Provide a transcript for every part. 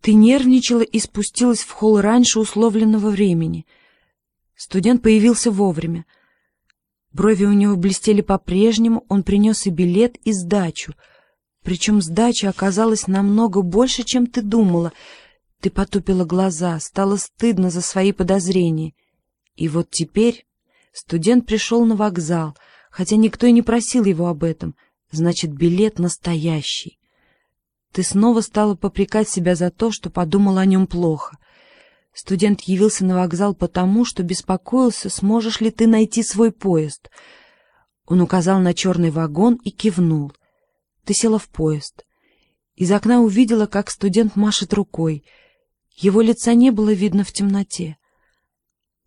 Ты нервничала и спустилась в холл раньше условленного времени. Студент появился вовремя. Брови у него блестели по-прежнему, он принес и билет, и сдачу. Причем сдача оказалась намного больше, чем ты думала. Ты потупила глаза, стало стыдно за свои подозрения. И вот теперь студент пришел на вокзал, хотя никто и не просил его об этом. Значит, билет настоящий. Ты снова стала попрекать себя за то, что подумала о нем плохо. Студент явился на вокзал потому, что беспокоился, сможешь ли ты найти свой поезд. Он указал на черный вагон и кивнул. Ты села в поезд. Из окна увидела, как студент машет рукой. Его лица не было видно в темноте.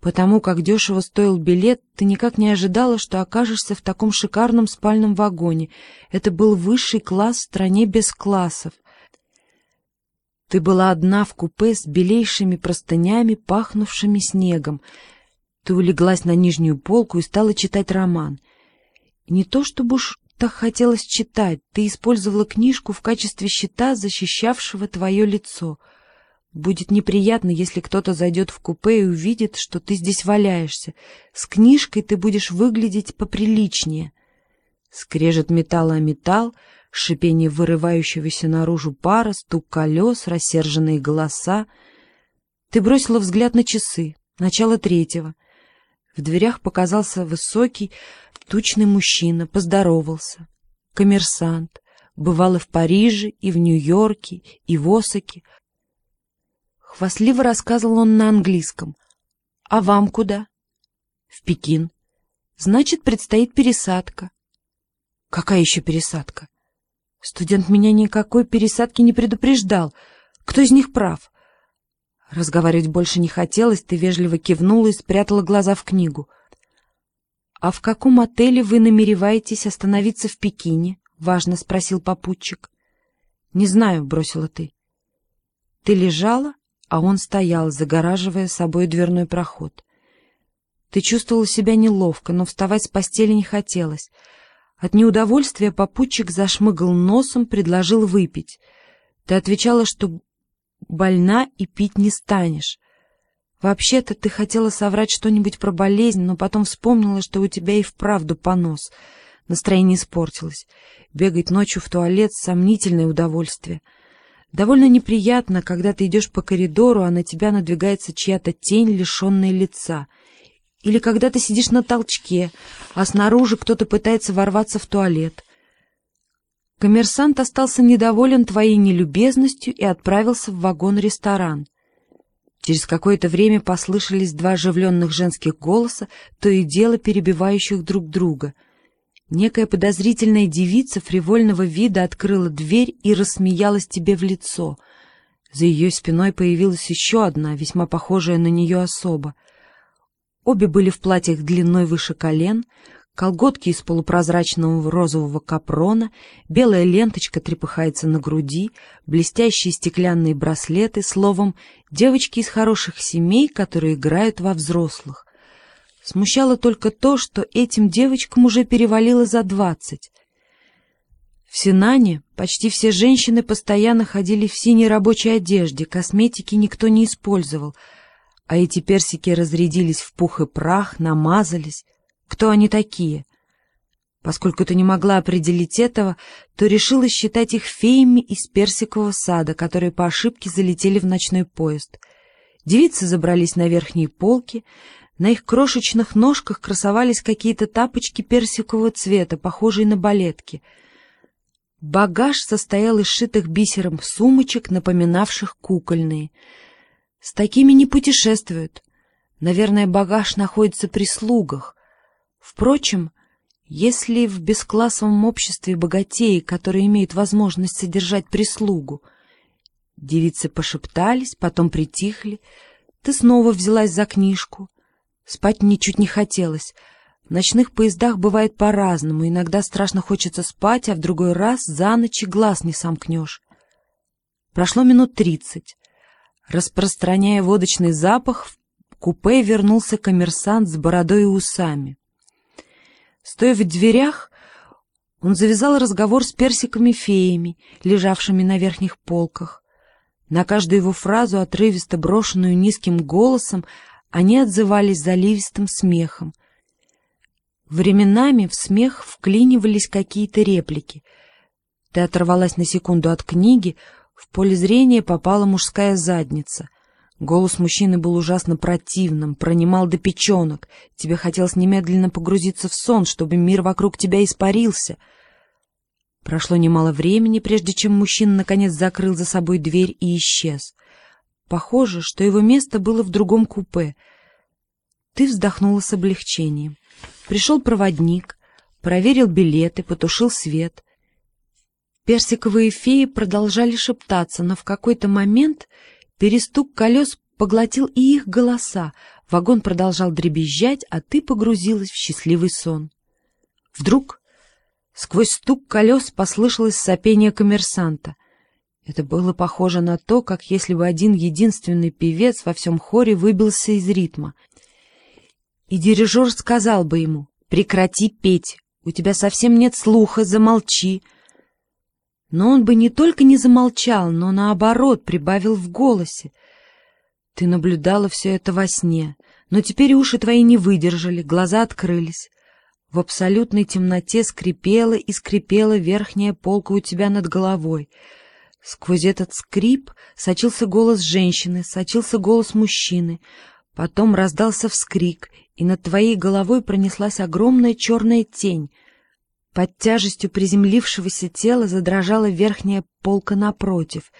Потому как дешево стоил билет, ты никак не ожидала, что окажешься в таком шикарном спальном вагоне. Это был высший класс в стране без классов. Ты была одна в купе с белейшими простынями, пахнувшими снегом. Ты улеглась на нижнюю полку и стала читать роман. не то чтобы уж так хотелось читать, ты использовала книжку в качестве щита, защищавшего твое лицо — Будет неприятно, если кто-то зайдет в купе и увидит, что ты здесь валяешься. С книжкой ты будешь выглядеть поприличнее. Скрежет металла о металл, шипение вырывающегося наружу пара, стук колес, рассерженные голоса. Ты бросила взгляд на часы, начало третьего. В дверях показался высокий, тучный мужчина, поздоровался. Коммерсант. Бывал и в Париже, и в Нью-Йорке, и в Осаке, Хвастливо рассказывал он на английском. «А вам куда?» «В Пекин. Значит, предстоит пересадка». «Какая еще пересадка?» «Студент меня никакой пересадки не предупреждал. Кто из них прав?» Разговаривать больше не хотелось, ты вежливо кивнула и спрятала глаза в книгу. «А в каком отеле вы намереваетесь остановиться в Пекине?» — важно спросил попутчик. «Не знаю», — бросила ты. «Ты лежала, а он стоял, загораживая собой дверной проход. Ты чувствовала себя неловко, но вставать с постели не хотелось. От неудовольствия попутчик зашмыгал носом, предложил выпить. Ты отвечала, что больна и пить не станешь. Вообще-то ты хотела соврать что-нибудь про болезнь, но потом вспомнила, что у тебя и вправду понос. Настроение испортилось. Бегать ночью в туалет — сомнительное удовольствие — Довольно неприятно, когда ты идешь по коридору, а на тебя надвигается чья-то тень, лишенная лица. Или когда ты сидишь на толчке, а снаружи кто-то пытается ворваться в туалет. Коммерсант остался недоволен твоей нелюбезностью и отправился в вагон-ресторан. Через какое-то время послышались два оживленных женских голоса, то и дело перебивающих друг друга — Некая подозрительная девица фривольного вида открыла дверь и рассмеялась тебе в лицо. За ее спиной появилась еще одна, весьма похожая на нее особа. Обе были в платьях длиной выше колен, колготки из полупрозрачного розового капрона, белая ленточка трепыхается на груди, блестящие стеклянные браслеты, словом, девочки из хороших семей, которые играют во взрослых. Смущало только то, что этим девочкам уже перевалило за двадцать. В Синане почти все женщины постоянно ходили в синей рабочей одежде, косметики никто не использовал, а эти персики разрядились в пух и прах, намазались. Кто они такие? Поскольку ты не могла определить этого, то решила считать их феями из персикового сада, которые по ошибке залетели в ночной поезд. Девицы забрались на верхние полки, на их крошечных ножках красовались какие-то тапочки персикового цвета, похожие на балетки. Багаж состоял из шитых бисером сумочек, напоминавших кукольные. С такими не путешествуют. Наверное, багаж находится при слугах. Впрочем, если в бесклассовом обществе богатеи, которые имеют возможность содержать прислугу, девицы пошептались, потом притихли, ты снова взялась за книжку. Спать мне чуть не хотелось. В ночных поездах бывает по-разному. Иногда страшно хочется спать, а в другой раз за ночь глаз не сомкнешь. Прошло минут тридцать. Распространяя водочный запах, в купе вернулся коммерсант с бородой и усами. Стоя в дверях, он завязал разговор с персиками-феями, лежавшими на верхних полках. На каждую его фразу, отрывисто брошенную низким голосом, они отзывались заливистым смехом. Временами в смех вклинивались какие-то реплики. Ты оторвалась на секунду от книги, в поле зрения попала мужская задница. Голос мужчины был ужасно противным, пронимал до печенок. Тебе хотелось немедленно погрузиться в сон, чтобы мир вокруг тебя испарился. Прошло немало времени, прежде чем мужчина наконец закрыл за собой дверь и исчез. Похоже, что его место было в другом купе. Ты вздохнула с облегчением. Пришел проводник, проверил билеты, потушил свет. Персиковые феи продолжали шептаться, но в какой-то момент перестук колес поглотил и их голоса. Вагон продолжал дребезжать, а ты погрузилась в счастливый сон. Вдруг сквозь стук колес послышалось сопение коммерсанта. Это было похоже на то, как если бы один единственный певец во всем хоре выбился из ритма. И дирижер сказал бы ему «Прекрати петь, у тебя совсем нет слуха, замолчи». Но он бы не только не замолчал, но наоборот прибавил в голосе. Ты наблюдала все это во сне, но теперь уши твои не выдержали, глаза открылись. В абсолютной темноте скрипела и скрипела верхняя полка у тебя над головой. Сквозь этот скрип сочился голос женщины, сочился голос мужчины. Потом раздался вскрик, и над твоей головой пронеслась огромная черная тень — под тяжестью приземлившегося тела задрожала верхняя полка напротив.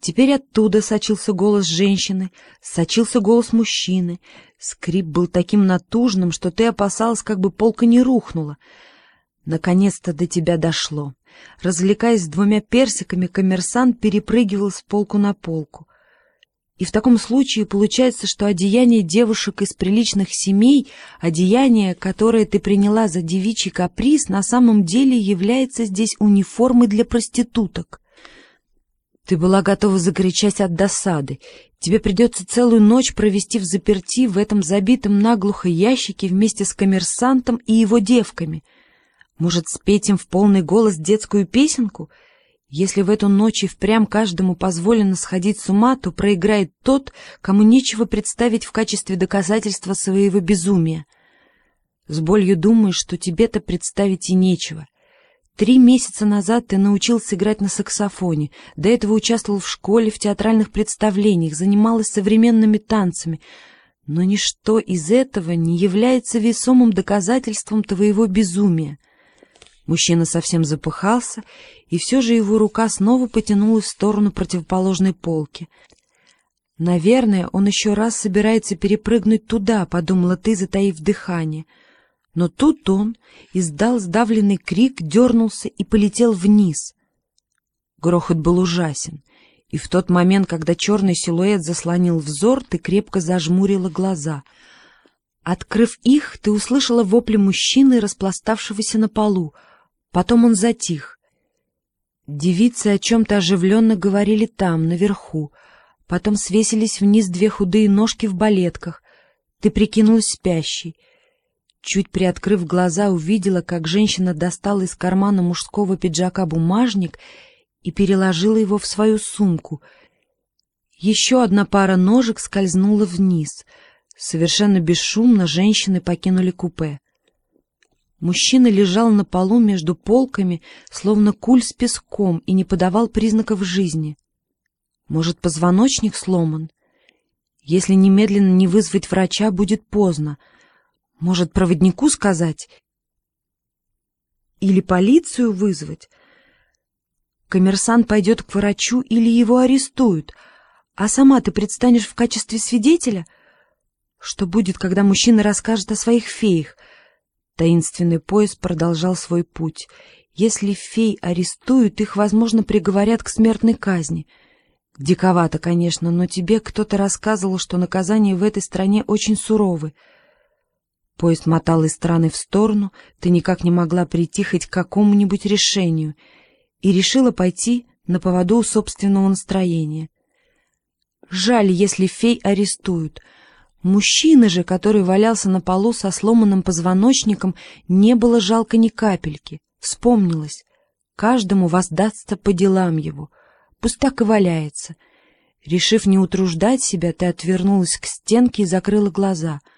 Теперь оттуда сочился голос женщины, сочился голос мужчины. Скрип был таким натужным, что ты опасалась, как бы полка не рухнула. Наконец-то до тебя дошло. Развлекаясь двумя персиками, коммерсант перепрыгивал с полку на полку. И в таком случае получается, что одеяние девушек из приличных семей, одеяние, которое ты приняла за девичий каприз, на самом деле является здесь униформой для проституток. Ты была готова закричать от досады. Тебе придется целую ночь провести в заперти в этом забитом наглухо ящике вместе с коммерсантом и его девками. Может, спеть им в полный голос детскую песенку — если в эту ночь и впрямь каждому позволено сходить с ума, то проиграет тот, кому нечего представить в качестве доказательства своего безумия. С болью думаешь, что тебе-то представить и нечего. Три месяца назад ты научился играть на саксофоне, до этого участвовал в школе, в театральных представлениях, занималась современными танцами, но ничто из этого не является весомым доказательством твоего безумия. Мужчина совсем запыхался, и все же его рука снова потянулась в сторону противоположной полки. «Наверное, он еще раз собирается перепрыгнуть туда», — подумала ты, затаив дыхание. Но тут он издал сдавленный крик, дернулся и полетел вниз. Грохот был ужасен, и в тот момент, когда черный силуэт заслонил взор, ты крепко зажмурила глаза. Открыв их, ты услышала вопли мужчины, распластавшегося на полу — Потом он затих. Девицы о чем-то оживленно говорили там, наверху. Потом свесились вниз две худые ножки в балетках. Ты прикинулась спящей. Чуть приоткрыв глаза, увидела, как женщина достала из кармана мужского пиджака бумажник и переложила его в свою сумку. Еще одна пара ножек скользнула вниз. Совершенно бесшумно женщины покинули купе. Мужчина лежал на полу между полками, словно куль с песком, и не подавал признаков жизни. Может, позвоночник сломан? Если немедленно не вызвать врача, будет поздно. Может, проводнику сказать? Или полицию вызвать? Коммерсант пойдет к врачу или его арестуют, а сама ты предстанешь в качестве свидетеля? Что будет, когда мужчина расскажет о своих феях — Таинственный поезд продолжал свой путь. Если фей арестуют, их, возможно, приговорят к смертной казни. Диковато, конечно, но тебе кто-то рассказывал, что наказания в этой стране очень суровы. Поезд мотал из стороны в сторону, ты никак не могла прийти хоть к какому-нибудь решению, и решила пойти на поводу собственного настроения. Жаль, если фей арестуют — Мужчины же, который валялся на полу со сломанным позвоночником, не было жалко ни капельки. Вспомнилось. Каждому воздастся по делам его. Пусть так и валяется. Решив не утруждать себя, ты отвернулась к стенке и закрыла глаза —